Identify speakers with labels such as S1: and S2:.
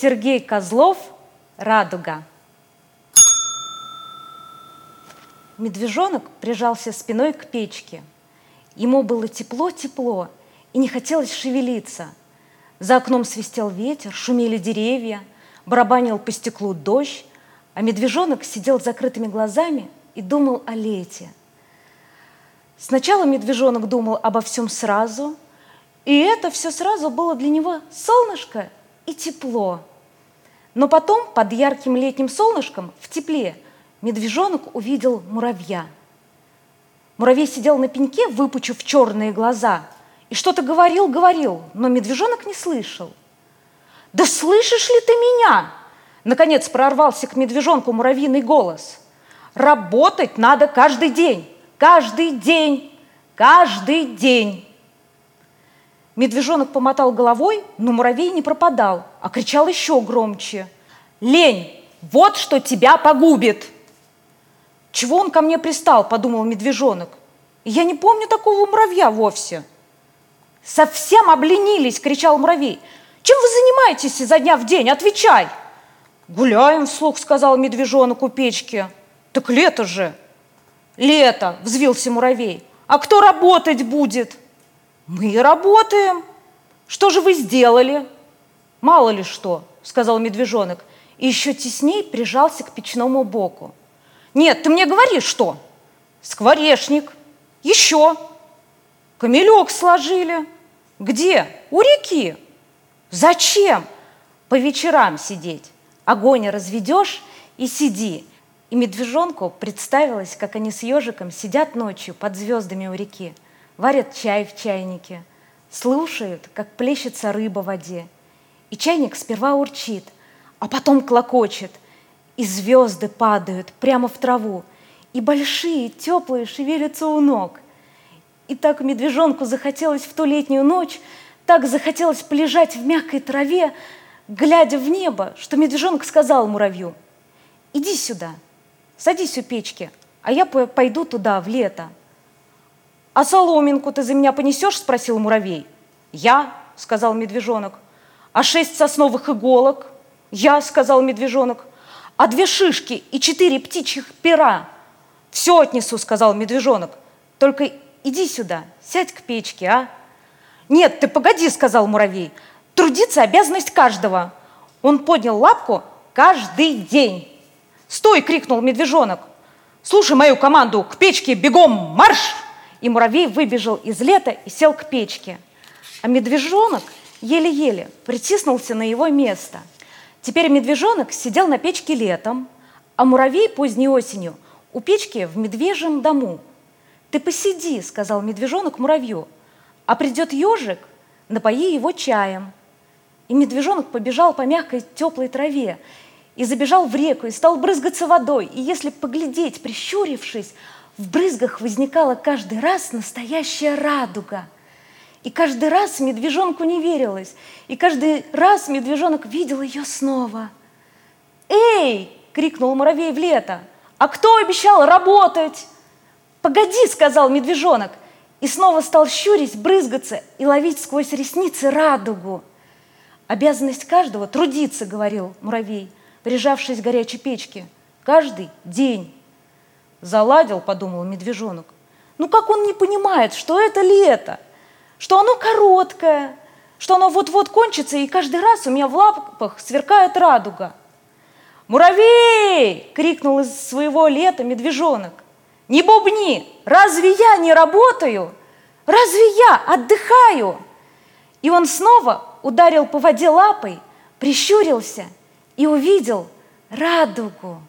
S1: Сергей Козлов «Радуга». Медвежонок прижался спиной к печке. Ему было тепло-тепло, и не хотелось шевелиться. За окном свистел ветер, шумели деревья, барабанил по стеклу дождь, а медвежонок сидел с закрытыми глазами и думал о лете. Сначала медвежонок думал обо всем сразу, и это все сразу было для него солнышко и тепло. Но потом под ярким летним солнышком в тепле – медвежонок увидел муравья. Муравей сидел на пеньке, выпучив черные глаза, и что-то говорил, говорил, но медвежонок не слышал. «Да слышишь ли ты меня?» Наконец прорвался к медвежонку муравьиный голос. «Работать надо каждый день, каждый день, каждый день!» Медвежонок помотал головой, но муравей не пропадал, а кричал еще громче. «Лень! Вот что тебя погубит!» Чего он ко мне пристал, подумал медвежонок. Я не помню такого муравья вовсе. Совсем обленились, кричал муравей. Чем вы занимаетесь изо дня в день? Отвечай. Гуляем вслух, сказал медвежонок у печки. Так лето же. Лето, взвился муравей. А кто работать будет? Мы работаем. Что же вы сделали? Мало ли что, сказал медвежонок. И еще тесней прижался к печному боку. Нет, ты мне говори, что? Скворечник. Еще. Камелек сложили. Где? У реки. Зачем? По вечерам сидеть. Огонь разведешь и сиди. И медвежонку представилось, как они с ежиком сидят ночью под звездами у реки, варят чай в чайнике, слушают, как плещется рыба в воде. И чайник сперва урчит, а потом клокочет – и звезды падают прямо в траву, и большие, теплые шевелятся у ног. И так медвежонку захотелось в ту летнюю ночь, так захотелось полежать в мягкой траве, глядя в небо, что медвежонок сказал муравью, «Иди сюда, садись у печки, а я пойду туда в лето». «А соломинку ты за меня понесешь?» – спросил муравей. «Я», – сказал медвежонок. «А шесть сосновых иголок?» «Я», – сказал медвежонок а две шишки и четыре птичьих пера. Все отнесу, сказал медвежонок. Только иди сюда, сядь к печке, а? Нет, ты погоди, сказал муравей. Трудиться обязанность каждого. Он поднял лапку каждый день. Стой, крикнул медвежонок. Слушай мою команду, к печке бегом марш! И муравей выбежал из лета и сел к печке. А медвежонок еле-еле притиснулся на его место – Теперь медвежонок сидел на печке летом, а муравей поздней осенью у печки в медвежьем дому. «Ты посиди», — сказал медвежонок муравью, «а придет ежик, напои его чаем». И медвежонок побежал по мягкой теплой траве и забежал в реку и стал брызгаться водой. И если поглядеть, прищурившись, в брызгах возникала каждый раз настоящая радуга — и каждый раз медвежонку не верилось. И каждый раз медвежонок видел ее снова. «Эй!» — крикнул муравей в лето. «А кто обещал работать?» «Погоди!» — сказал медвежонок. И снова стал щурить, брызгаться и ловить сквозь ресницы радугу. «Обязанность каждого — трудиться», — говорил муравей, прижавшись к горячей печке. «Каждый день». «Заладил», — подумал медвежонок. «Ну как он не понимает, что это лето?» что оно короткое, что оно вот-вот кончится, и каждый раз у меня в лапах сверкает радуга. «Муравей!» — крикнул из своего лета медвежонок. «Не бубни! Разве я не работаю? Разве я отдыхаю?» И он снова ударил по воде лапой, прищурился и увидел радугу.